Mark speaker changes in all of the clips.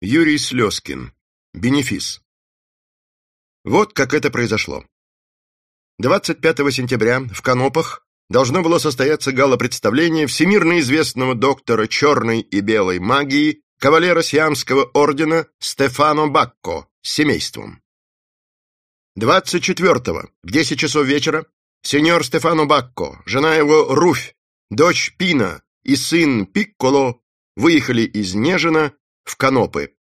Speaker 1: Юрий Слезкин. Бенефис. Вот как это произошло. 25 сентября в Канопах должно было состояться гала-представление всемирно известного доктора черной и белой магии, кавалера Сиамского ордена Стефано Бакко с семейством. 24-го, в 10 часов вечера, сеньор Стефано Бакко, жена его Руфь, дочь Пина и сын Пикколо выехали из Нежина в Канопы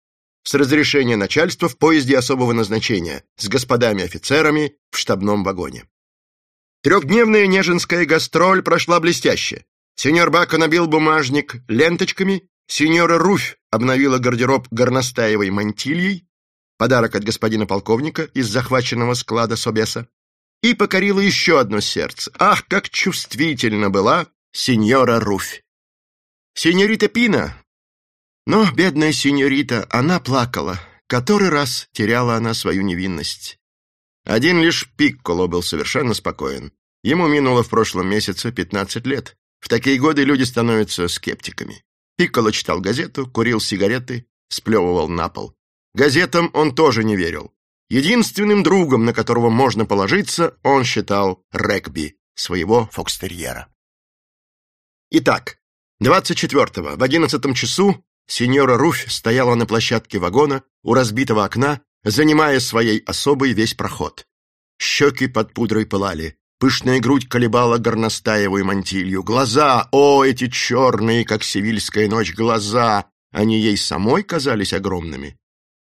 Speaker 1: с разрешения начальства в поезде особого назначения с господами-офицерами в штабном вагоне. Трехдневная неженская гастроль прошла блестяще. Сеньор Бако набил бумажник ленточками, сеньора Руфь обновила гардероб горностаевой мантильей, подарок от господина полковника из захваченного склада Собеса, и покорила еще одно сердце. Ах, как чувствительно была сеньора Руфь! Сеньорита Пина но, бедная сеньорита, она плакала. Который раз теряла она свою невинность. Один лишь Пикколо был совершенно спокоен. Ему минуло в прошлом месяце 15 лет. В такие годы люди становятся скептиками. Пикколо читал газету, курил сигареты, сплевывал на пол. Газетам он тоже не верил. Единственным другом, на которого можно положиться, он считал Регби, своего фокстерьера. Итак, 24-го в 11 часу Сеньора Руфь стояла на площадке вагона у разбитого окна, занимая своей особой весь проход. Щеки под пудрой пылали, пышная грудь колебала горностаевую мантилью. Глаза, о, эти черные, как севильская ночь, глаза! Они ей самой казались огромными.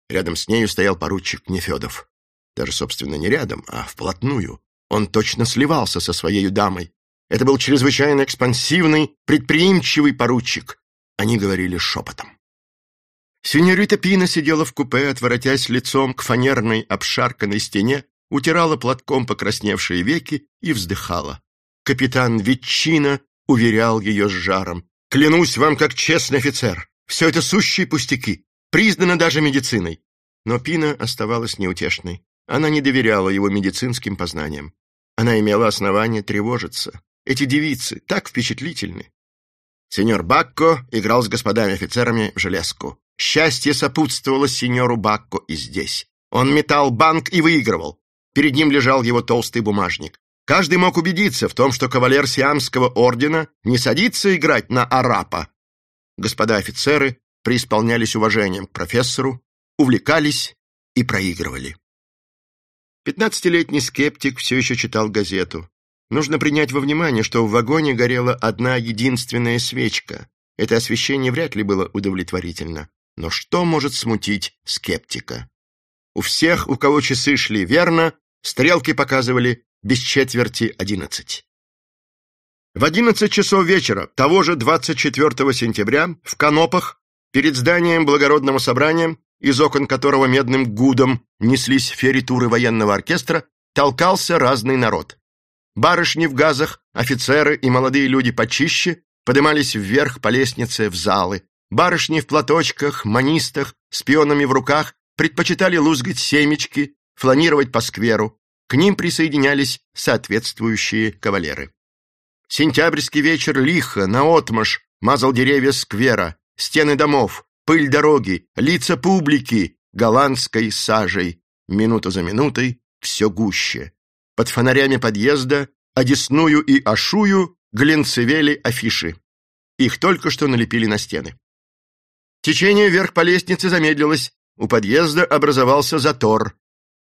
Speaker 1: Рядом с нею стоял поручик Нефедов. Даже, собственно, не рядом, а вплотную. Он точно сливался со своей дамой. Это был чрезвычайно экспансивный, предприимчивый поручик. Они говорили шепотом. Синьорита Пина сидела в купе, отворотясь лицом к фанерной обшарканной стене, утирала платком покрасневшие веки и вздыхала. Капитан Ветчина уверял ее с жаром. «Клянусь вам, как честный офицер, все это сущие пустяки, признано даже медициной». Но Пина оставалась неутешной. Она не доверяла его медицинским познаниям. Она имела основание тревожиться. Эти девицы так впечатлительны. Сеньор Бакко играл с господами офицерами в железку. Счастье сопутствовало сеньору Бакко и здесь. Он метал банк и выигрывал. Перед ним лежал его толстый бумажник. Каждый мог убедиться в том, что кавалер Сиамского ордена не садится играть на арапа. Господа офицеры преисполнялись уважением к профессору, увлекались и проигрывали. Пятнадцатилетний скептик все еще читал газету. Нужно принять во внимание, что в вагоне горела одна единственная свечка. Это освещение вряд ли было удовлетворительно. Но что может смутить скептика? У всех, у кого часы шли верно, стрелки показывали без четверти одиннадцать. В одиннадцать часов вечера того же 24 сентября в Канопах перед зданием благородного собрания, из окон которого медным гудом неслись феритуры военного оркестра, толкался разный народ. Барышни в газах, офицеры и молодые люди почище поднимались вверх по лестнице в залы. Барышни в платочках, манистах, с пионами в руках предпочитали лузгать семечки, фланировать по скверу. К ним присоединялись соответствующие кавалеры. Сентябрьский вечер лихо, наотмашь, мазал деревья сквера, стены домов, пыль дороги, лица публики, голландской сажей. Минуту за минутой все гуще. Под фонарями подъезда, одесную и ашую глинцевели афиши. Их только что налепили на стены. Течение вверх по лестнице замедлилось, у подъезда образовался затор.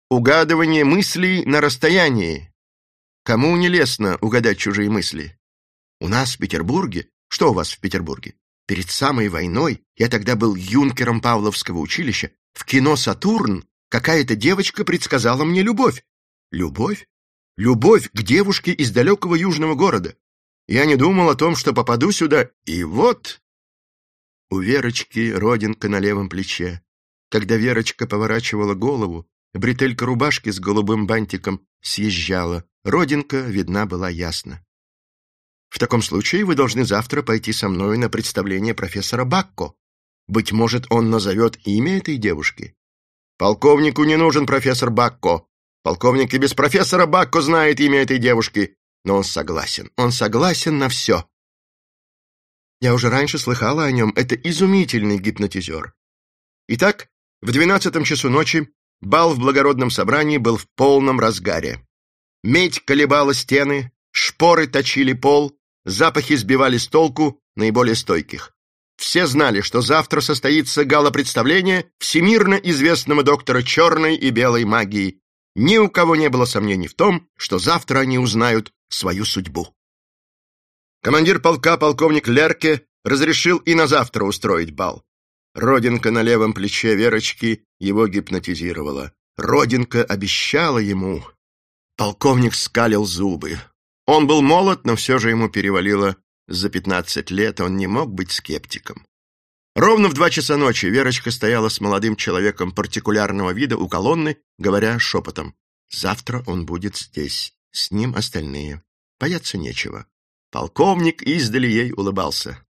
Speaker 1: Угадывание мыслей на расстоянии. Кому не лестно угадать чужие мысли? У нас в Петербурге, что у вас в Петербурге? Перед самой войной, я тогда был юнкером Павловского училища, в кино «Сатурн» какая-то девочка предсказала мне любовь. Любовь? Любовь к девушке из далекого южного города. Я не думал о том, что попаду сюда, и вот... У Верочки родинка на левом плече. Когда Верочка поворачивала голову, бретелька рубашки с голубым бантиком съезжала. Родинка видна была ясно. В таком случае вы должны завтра пойти со мной на представление профессора Бакко. Быть может, он назовет имя этой девушки. Полковнику не нужен профессор Бакко. Полковник и без профессора Бакко знает имя этой девушки, но он согласен. Он согласен на все. Я уже раньше слыхала о нем. Это изумительный гипнотизер. Итак, в двенадцатом часу ночи бал в благородном собрании был в полном разгаре. Медь колебала стены, шпоры точили пол, запахи сбивали с толку наиболее стойких. Все знали, что завтра состоится гала-представление всемирно известного доктора черной и белой магии. Ни у кого не было сомнений в том, что завтра они узнают свою судьбу. Командир полка, полковник Лерке, разрешил и на завтра устроить бал. Родинка на левом плече Верочки его гипнотизировала. Родинка обещала ему. Полковник скалил зубы. Он был молод, но все же ему перевалило за пятнадцать лет, он не мог быть скептиком. Ровно в два часа ночи Верочка стояла с молодым человеком партикулярного вида у колонны, говоря шепотом. «Завтра он будет здесь, с ним остальные. Бояться нечего». Полковник издали ей улыбался.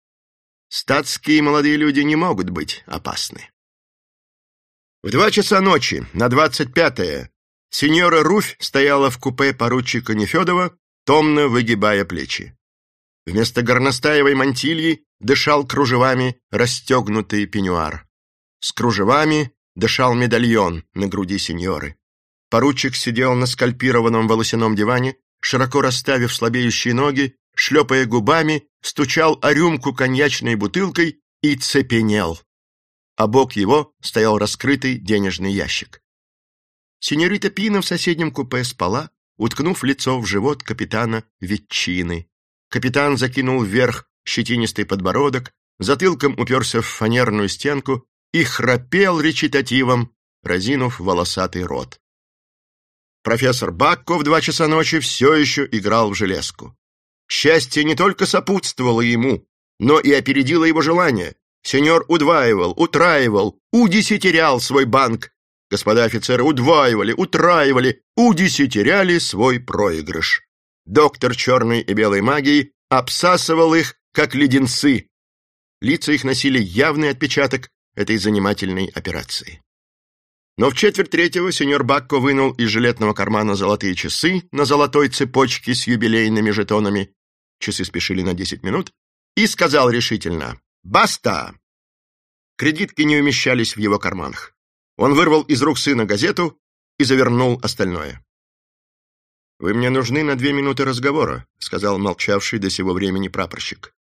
Speaker 1: Статские молодые люди не могут быть опасны. В два часа ночи, на двадцать пятое, сеньора Руфь стояла в купе поручика Нефедова, томно выгибая плечи. Вместо горностаевой мантильи дышал кружевами расстегнутый пеньюар. С кружевами дышал медальон на груди сеньоры. Поручик сидел на скальпированном волосяном диване, широко расставив слабеющие ноги шлепая губами, стучал о рюмку коньячной бутылкой и цепенел. А бок его стоял раскрытый денежный ящик. Синьорита Пина в соседнем купе спала, уткнув лицо в живот капитана Ветчины. Капитан закинул вверх щетинистый подбородок, затылком уперся в фанерную стенку и храпел речитативом, разинув волосатый рот. Профессор Бакко в два часа ночи все еще играл в железку. Счастье не только сопутствовало ему, но и опередило его желание. Сеньор удваивал, утраивал, удесятерял свой банк. Господа офицеры удваивали, утраивали, удесятеряли свой проигрыш. Доктор черной и белой магии обсасывал их, как леденцы. Лица их носили явный отпечаток этой занимательной операции. Но в четверть третьего сеньор Бакко вынул из жилетного кармана золотые часы на золотой цепочке с юбилейными жетонами часы спешили на десять минут, и сказал решительно «Баста!». Кредитки не умещались в его карманах. Он вырвал из рук сына газету и завернул остальное. «Вы мне нужны на две минуты разговора», — сказал молчавший до сего времени прапорщик.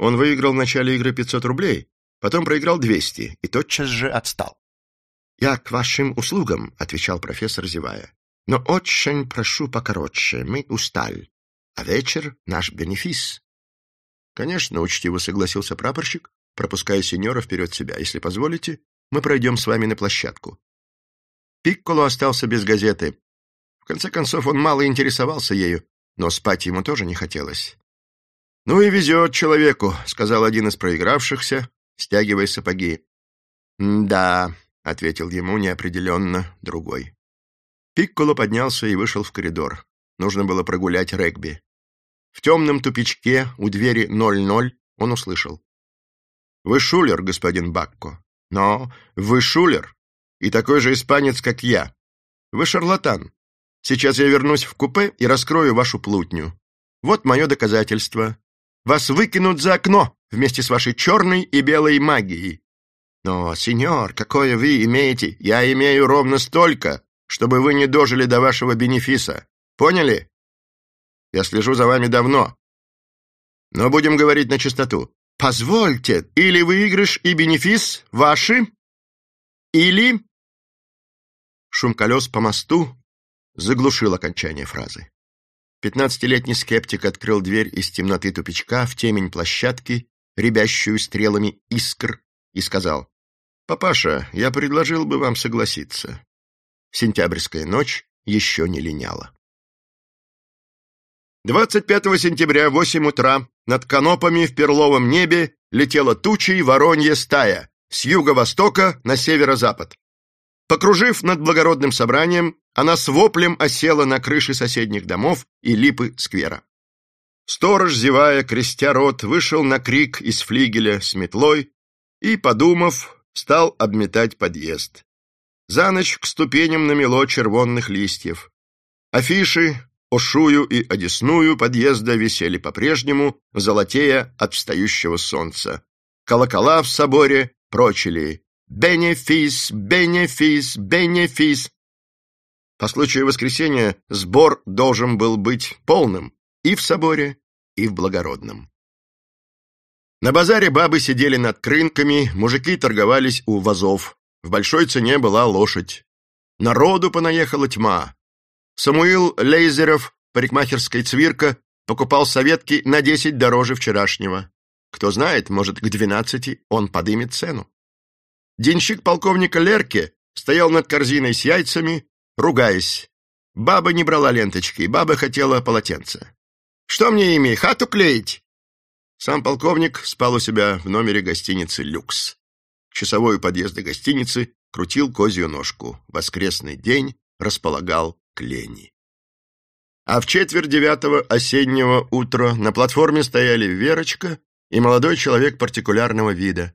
Speaker 1: Он выиграл в начале игры 500 рублей, потом проиграл 200 и тотчас же отстал. «Я к вашим услугам», — отвечал профессор, зевая. «Но очень прошу покороче, мы устали а вечер — наш бенефис. Конечно, учтиво согласился прапорщик, пропуская сеньора вперед себя. Если позволите, мы пройдем с вами на площадку. Пикколо остался без газеты. Конце концов, он мало интересовался ею, но спать ему тоже не хотелось. «Ну и везет человеку», — сказал один из проигравшихся, стягивая сапоги. «Да», — ответил ему неопределенно другой. Пикколо поднялся и вышел в коридор. Нужно было прогулять регби. В темном тупичке у двери 00 он услышал. «Вы шулер, господин Бакко. Но вы шулер, и такой же испанец, как я. Вы шарлатан. Сейчас я вернусь в купе и раскрою вашу плутню. Вот мое доказательство. Вас выкинут за окно вместе с вашей черной и белой магией. Но, сеньор, какое вы имеете? Я имею ровно столько, чтобы вы не дожили до вашего бенефиса. Поняли? Я слежу за вами давно. Но будем говорить на чистоту. Позвольте, или выигрыш и бенефис ваши, или... Шум колес по мосту заглушил окончание фразы. Пятнадцатилетний скептик открыл дверь из темноты тупичка в темень площадки, рябящую стрелами искр, и сказал, «Папаша, я предложил бы вам согласиться». Сентябрьская ночь еще не линяла. 25 сентября в 8 утра над канопами в перловом небе летела тучей воронья стая с юго-востока на северо-запад. Покружив над благородным собранием, она с воплем осела на крыши соседних домов и липы сквера. Сторож, зевая, крестя рот, вышел на крик из флигеля с метлой и, подумав, стал обметать подъезд. За ночь к ступеням намело червонных листьев. Афиши, Ошую и Одесную подъезда висели по-прежнему, золотея от встающего солнца. Колокола в соборе прочили бенефис, бенефис, бенефис. По случаю воскресения сбор должен был быть полным и в соборе, и в благородном. На базаре бабы сидели над крынками, мужики торговались у вазов. В большой цене была лошадь. Народу понаехала тьма. Самуил Лейзеров, парикмахерской цвирка, покупал советки на десять дороже вчерашнего. Кто знает, может, к двенадцати он подымет цену. Денщик полковника Лерке стоял над корзиной с яйцами, ругаясь. Баба не брала ленточки, баба хотела полотенце. «Что мне ими, хату клеить?» Сам полковник спал у себя в номере гостиницы «Люкс». Часовой у подъезда гостиницы крутил козью ножку. Воскресный день располагал к лени. А в четверть девятого осеннего утра на платформе стояли Верочка и молодой человек партикулярного вида.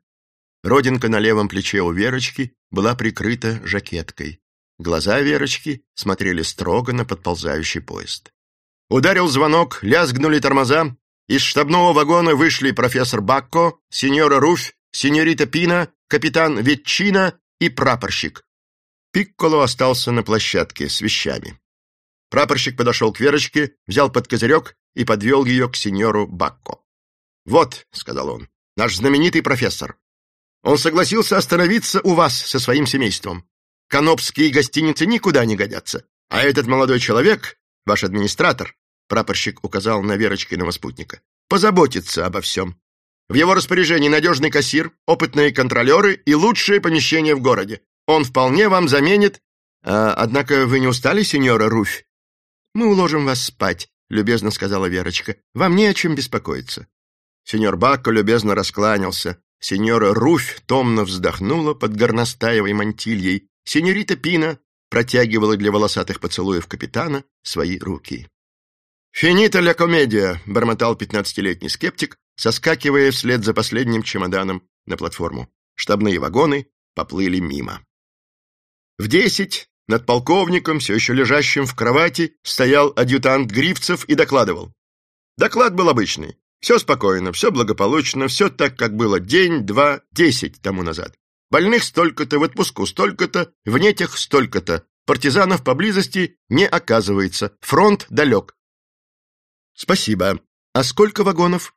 Speaker 1: Родинка на левом плече у Верочки была прикрыта жакеткой. Глаза Верочки смотрели строго на подползающий поезд. Ударил звонок, лязгнули тормоза. Из штабного вагона вышли профессор Бакко, сеньора Руфь, сеньорита Пина, капитан Ветчина и прапорщик. Пикколо остался на площадке с вещами. Прапорщик подошел к Верочке, взял под козырек и подвел ее к сеньору Бакко. «Вот», — сказал он, — «наш знаменитый профессор. Он согласился остановиться у вас со своим семейством. Канопские гостиницы никуда не годятся. А этот молодой человек, ваш администратор, прапорщик указал на Верочкиного спутника, позаботится обо всем. В его распоряжении надежный кассир, опытные контролеры и лучшее помещение в городе. Он вполне вам заменит... А, однако вы не устали, сеньора Руфь? Мы уложим вас спать, любезно сказала Верочка. Вам не о чем беспокоиться. Сеньор Бакко любезно раскланялся. Сеньора Руфь томно вздохнула под горностаевой мантильей. Сеньорита Пина протягивала для волосатых поцелуев капитана свои руки. «Финита ля комедия!» — бормотал пятнадцатилетний скептик, соскакивая вслед за последним чемоданом на платформу. Штабные вагоны поплыли мимо. В десять над полковником, все еще лежащим в кровати, стоял адъютант Гривцев и докладывал. Доклад был обычный. Все спокойно, все благополучно, все так, как было день, два, десять тому назад. Больных столько-то, в отпуску столько-то, вне тех столько-то. Партизанов поблизости не оказывается. Фронт далек. Спасибо. А сколько вагонов?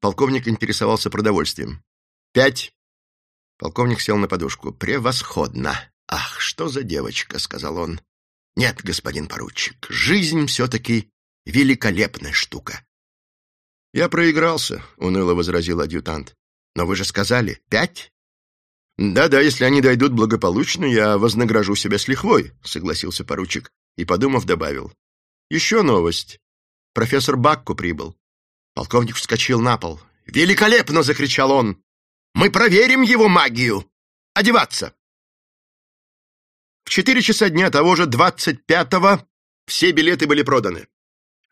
Speaker 1: Полковник интересовался продовольствием. Пять. Полковник сел на подушку. Превосходно. Ах, что за девочка, сказал он. Нет, господин поручик, жизнь все-таки великолепная штука. «Я проигрался», — уныло возразил адъютант. «Но вы же сказали, пять?» «Да-да, если они дойдут благополучно, я вознагражу себя с лихвой», — согласился поручик и, подумав, добавил. «Еще новость. Профессор Бакку прибыл». Полковник вскочил на пол. «Великолепно!» — закричал он. «Мы проверим его магию! Одеваться!» В четыре часа дня того же двадцать пятого все билеты были проданы.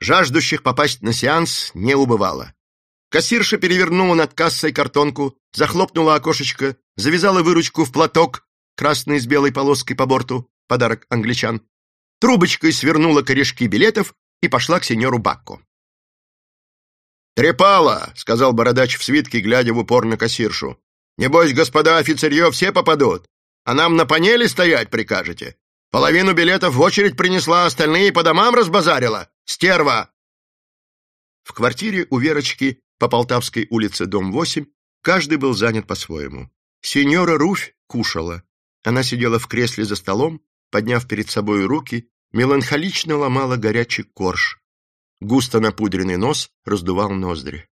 Speaker 1: Жаждущих попасть на сеанс не убывало. Кассирша перевернула над кассой картонку, захлопнула окошечко, завязала выручку в платок, красный с белой полоской по борту, подарок англичан, трубочкой свернула корешки билетов и пошла к сеньору Бакко. «Трепало!» — сказал бородач в свитке, глядя в упор на кассиршу. «Небось, господа офицерье все попадут, а нам на панели стоять прикажете? Половину билетов в очередь принесла, остальные по домам разбазарила. Стерва!» В квартире у Верочки по Полтавской улице, дом 8, каждый был занят по-своему. Сеньора Руфь кушала. Она сидела в кресле за столом, подняв перед собой руки, меланхолично ломала горячий корж. Густо напудренный нос раздувал ноздри.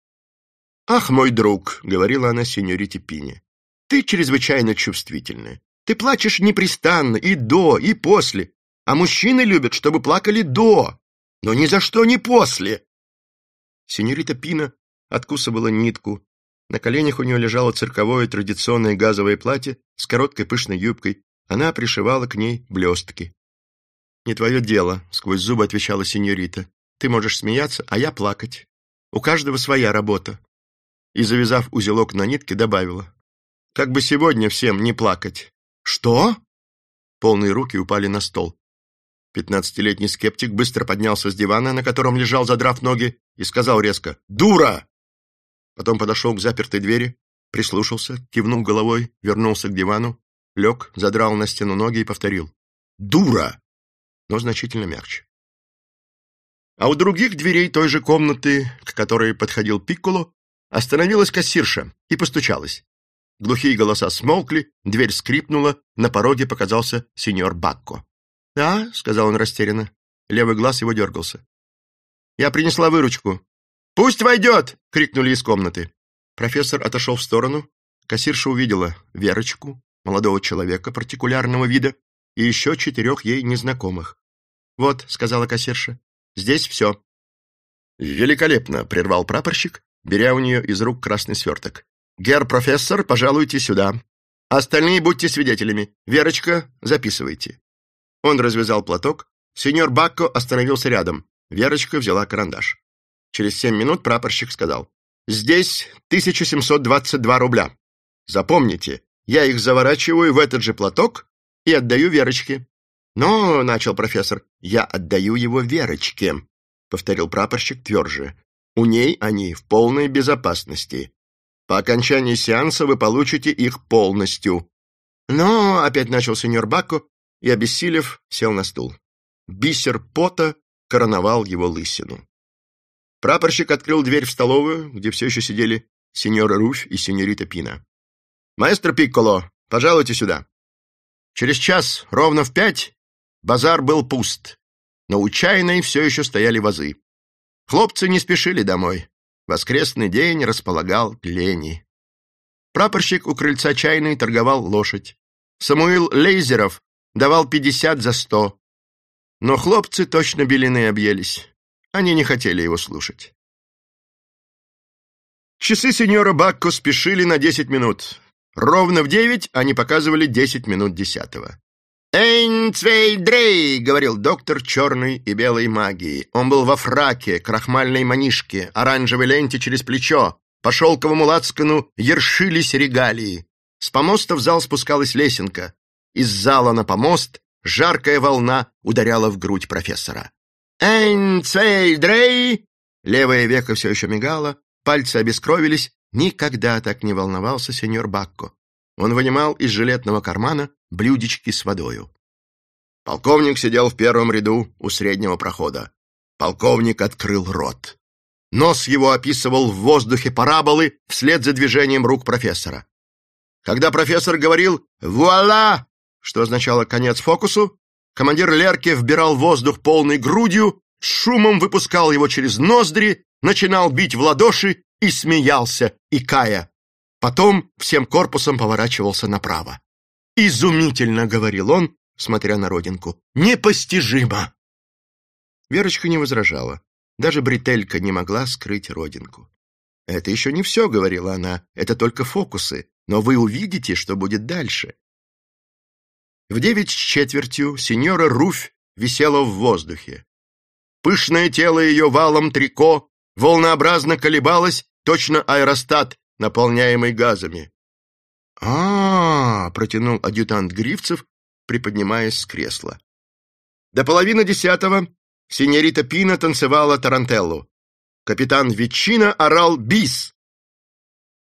Speaker 1: «Ах, мой друг!» — говорила она сеньорите Пине. «Ты чрезвычайно чувствительная. Ты плачешь непрестанно и до, и после. А мужчины любят, чтобы плакали до, но ни за что не после. Сеньорита Пина откусывала нитку. На коленях у нее лежало цирковое традиционное газовое платье с короткой пышной юбкой. Она пришивала к ней блестки. «Не твое дело», — сквозь зубы отвечала сеньорита. «Ты можешь смеяться, а я плакать. У каждого своя работа». И, завязав узелок на нитке, добавила. «Как бы сегодня всем не плакать». «Что?» Полные руки упали на стол. Пятнадцатилетний скептик быстро поднялся с дивана, на котором лежал, задрав ноги, и сказал резко «Дура!». Потом подошел к запертой двери, прислушался, кивнул головой, вернулся к дивану, лег, задрал на стену ноги и повторил. «Дура!» но значительно мягче. А у других дверей той же комнаты, к которой подходил Пикколо, остановилась кассирша и постучалась. Глухие голоса смолкли, дверь скрипнула, на пороге показался сеньор Бакко. «Да», — сказал он растерянно. Левый глаз его дергался. «Я принесла выручку». «Пусть войдет!» — крикнули из комнаты. Профессор отошел в сторону. Кассирша увидела Верочку, молодого человека партикулярного вида, и еще четырех ей незнакомых. «Вот», — сказала кассирша, — «здесь все». «Великолепно», — прервал прапорщик, беря у нее из рук красный сверток. «Гер профессор, пожалуйте сюда. Остальные будьте свидетелями. Верочка, записывайте». Он развязал платок. Сеньор Бакко остановился рядом. Верочка взяла карандаш. Через семь минут прапорщик сказал. «Здесь 1722 рубля. Запомните, я их заворачиваю в этот же платок и отдаю Верочке». «Но», — начал профессор, — «я отдаю его Верочке», — повторил прапорщик тверже. «У ней они в полной безопасности. По окончании сеанса вы получите их полностью». «Но», — опять начал сеньор Бакко, и, обессилев, сел на стул. Бисер пота короновал его лысину. Прапорщик открыл дверь в столовую, где все еще сидели сеньор Руфь и сеньорита Пина. «Маэстро Пикколо, пожалуйте сюда». Через час, ровно в пять, базар был пуст, но у чайной все еще стояли вазы. Хлопцы не спешили домой. Воскресный день располагал к. Прапорщик у крыльца чайной торговал лошадь. Самуил Лейзеров давал пятьдесят за сто. Но хлопцы точно белины объелись. Они не хотели его слушать. Часы сеньора Бакко спешили на десять минут. Ровно в девять они показывали десять минут десятого. «Эйн цвей дрей!» — говорил доктор черной и белой магии. Он был во фраке, крахмальной манишке, оранжевой ленте через плечо. По шелковому лацкану ершились регалии. С помоста в зал спускалась лесенка. Из зала на помост жаркая волна ударяла в грудь профессора. «Эйн цвей дрей!» Левое веко все еще мигало, пальцы обескровились, Никогда так не волновался сеньор Бакко. Он вынимал из жилетного кармана блюдечки с водою. Полковник сидел в первом ряду у среднего прохода. Полковник открыл рот. Нос его описывал в воздухе параболы вслед за движением рук профессора. Когда профессор говорил «Вуаля!», что означало «конец фокусу», командир Лерки вбирал воздух полной грудью, шумом выпускал его через ноздри, начинал бить в ладоши и смеялся, икая. Потом всем корпусом поворачивался направо. «Изумительно!» — говорил он, смотря на родинку. «Непостижимо!» Верочка не возражала. Даже бретелька не могла скрыть родинку. «Это еще не все», — говорила она, — «это только фокусы, но вы увидите, что будет дальше». В девять с четвертью сеньора Руфь висела в воздухе. Пышное тело ее валом трико волнообразно колебалось Точно аэростат, наполняемый газами. а, -а, -а протянул адъютант Гривцев, приподнимаясь с кресла. До половины десятого синьорита Пина танцевала тарантеллу. Капитан Ветчина орал «Бис!».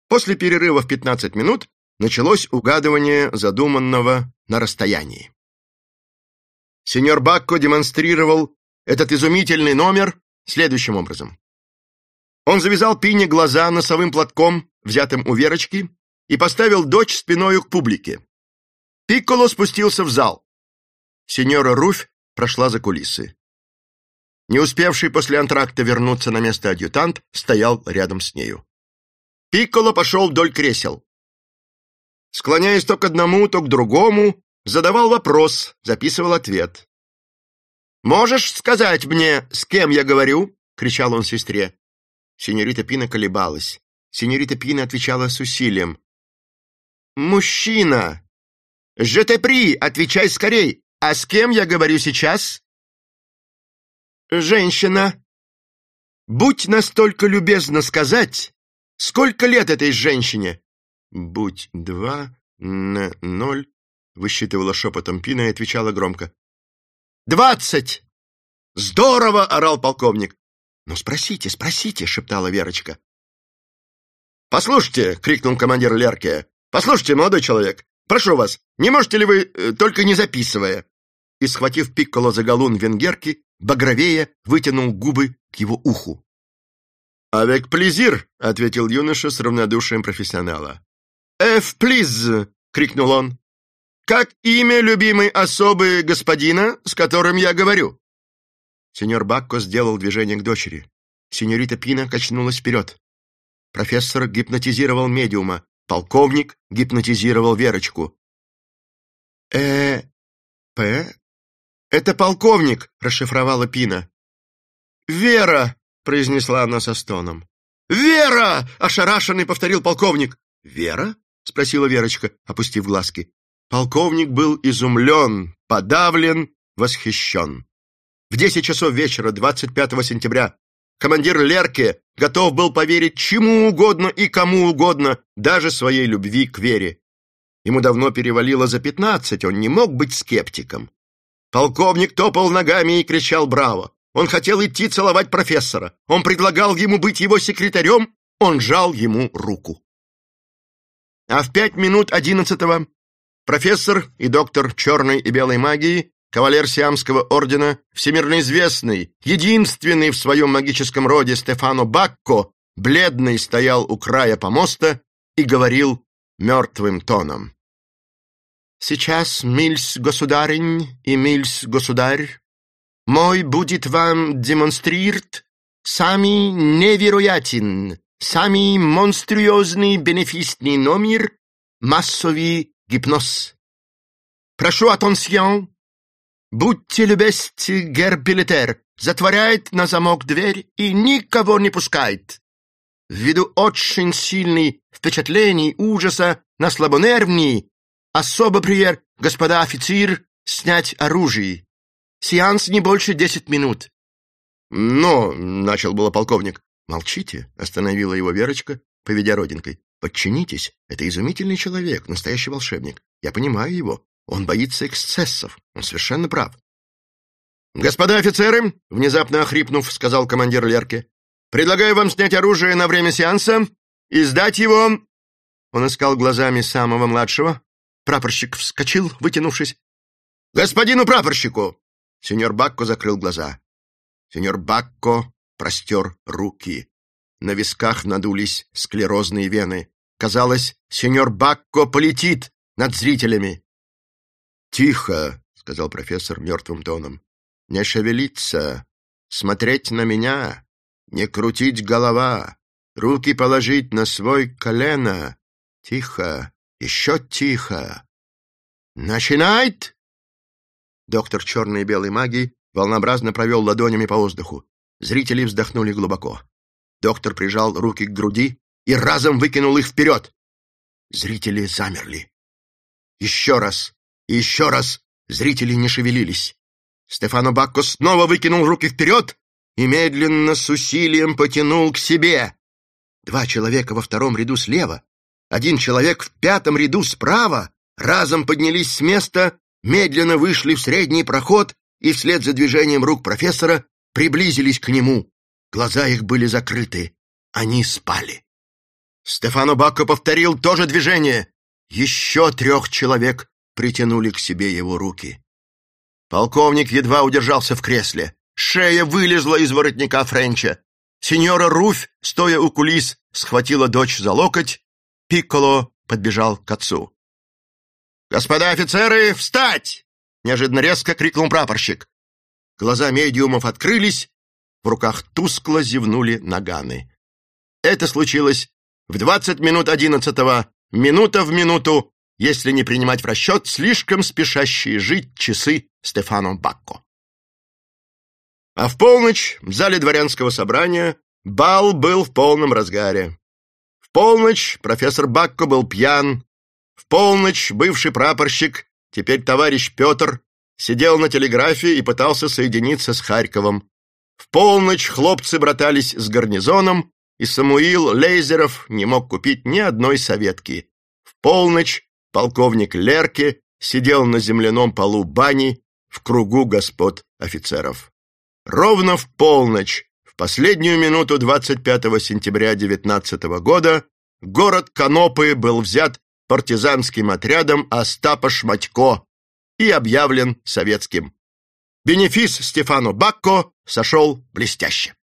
Speaker 1: После перерыва в 15 минут началось угадывание задуманного на расстоянии. Сеньор Бакко демонстрировал этот изумительный номер следующим образом. Он завязал Пине глаза носовым платком, взятым у Верочки, и поставил дочь спиною к публике. Пикколо спустился в зал. Сеньора Руфь прошла за кулисы. Не успевший после антракта вернуться на место адъютант стоял рядом с нею. Пикколо пошел вдоль кресел. Склоняясь то к одному, то к другому, задавал вопрос, записывал ответ. «Можешь сказать мне, с кем я говорю?» — кричал он сестре. Синьорита Пина колебалась. Синьорита Пина отвечала с усилием. «Мужчина! Prie, отвечай скорей! А с кем я говорю сейчас?» «Женщина! Будь настолько любезна сказать, сколько лет этой женщине?» «Будь два, на ноль», — высчитывала шепотом Пина и отвечала громко. «Двадцать!» «Здорово!» — орал полковник. «Ну, спросите, спросите!» — шептала Верочка. «Послушайте!» — крикнул командир Лерке. «Послушайте, молодой человек, прошу вас, не можете ли вы, э, только не записывая?» И, схватив Пикколо за галун венгерки, багровея вытянул губы к его уху. «Авек плезир!» — ответил юноша с равнодушием профессионала. «Эф плиз!» — крикнул он. «Как имя любимой особы господина, с которым я говорю?» Сеньор Бакко сделал движение к дочери. Сеньорита Пина качнулась вперед. Профессор гипнотизировал медиума. Полковник гипнотизировал Верочку. э п «Это полковник», — расшифровала Пина. «Вера!» — произнесла она со стоном. «Вера!» — ошарашенный повторил полковник. «Вера?» — спросила Верочка, опустив глазки. Полковник был изумлен, подавлен, восхищен. В десять часов вечера 25 сентября командир Лерке готов был поверить чему угодно и кому угодно, даже своей любви к Вере. Ему давно перевалило за пятнадцать, он не мог быть скептиком. Полковник топал ногами и кричал «Браво!». Он хотел идти целовать профессора. Он предлагал ему быть его секретарем, он жал ему руку. А в пять минут одиннадцатого профессор и доктор черной и белой магии, кавалер Сиамского ордена, всемирно известный, единственный в своем магическом роде Стефано Бакко, бледный стоял у края помоста и говорил мертвым тоном. «Сейчас, мильс государынь и мильс государь, мой будет вам демонстрирт самый невероятен, самый монструозный бенефисный номер массовый гипноз. Прошу атенсион. Будьте любезны, гербилитер, затворяет на замок дверь и никого не пускает. Ввиду очень сильной впечатлений, ужаса на слабонервный, особо приер, господа офицер, снять оружие. Сеанс не больше десять минут. «Но», — начал было полковник. «Молчите», — остановила его Верочка, поведя родинкой. «Подчинитесь. Это изумительный человек, настоящий волшебник. Я понимаю его. Он боится эксцессов. Он совершенно прав». «Господа офицеры», — внезапно охрипнув, сказал командир Лерки, «предлагаю вам снять оружие на время сеанса и сдать его...» Он искал глазами самого младшего. Прапорщик вскочил, вытянувшись. «Господину прапорщику!» Сеньор Бакко закрыл глаза. Сеньор Бакко простер руки. На висках надулись склерозные вены. Казалось, сеньор Бакко полетит над зрителями. «Тихо», — сказал профессор мертвым тоном. «Не шевелиться, смотреть на меня, не крутить голова, руки положить на свой колено. Тихо, еще тихо. Начинает!» Доктор черной и белой магии волнообразно провел ладонями по воздуху. Зрители вздохнули глубоко. Доктор прижал руки к груди и разом выкинул их вперед. Зрители замерли. Еще раз еще раз зрители не шевелились. Стефано Бакко снова выкинул руки вперед и медленно с усилием потянул к себе. Два человека во втором ряду слева, один человек в пятом ряду справа разом поднялись с места медленно вышли в средний проход и вслед за движением рук профессора приблизились к нему. Глаза их были закрыты. Они спали. Стефано Бакко повторил то же движение. Еще трех человек притянули к себе его руки. Полковник едва удержался в кресле. Шея вылезла из воротника Френча. Сеньора Руфь, стоя у кулис, схватила дочь за локоть. Пикколо подбежал к отцу. «Господа офицеры, встать!» — неожиданно резко крикнул прапорщик. Глаза медиумов открылись, в руках тускло зевнули наганы. Это случилось в двадцать минут одиннадцатого, минута в минуту, если не принимать в расчет слишком спешащие жить часы Стефано Бакко. А в полночь в зале дворянского собрания бал был в полном разгаре. В полночь профессор Бакко был пьян, в полночь бывший прапорщик, теперь товарищ Петр, сидел на телеграфе и пытался соединиться с Харьковом. В полночь хлопцы братались с гарнизоном, и Самуил Лейзеров не мог купить ни одной советки. В полночь полковник Лерке сидел на земляном полу бани в кругу господ офицеров. Ровно в полночь, в последнюю минуту 25 сентября 19 года, город Канопы был взят партизанским отрядом Остапа Шматько и объявлен советским. Бенефис Стефано Бакко сошел блестяще.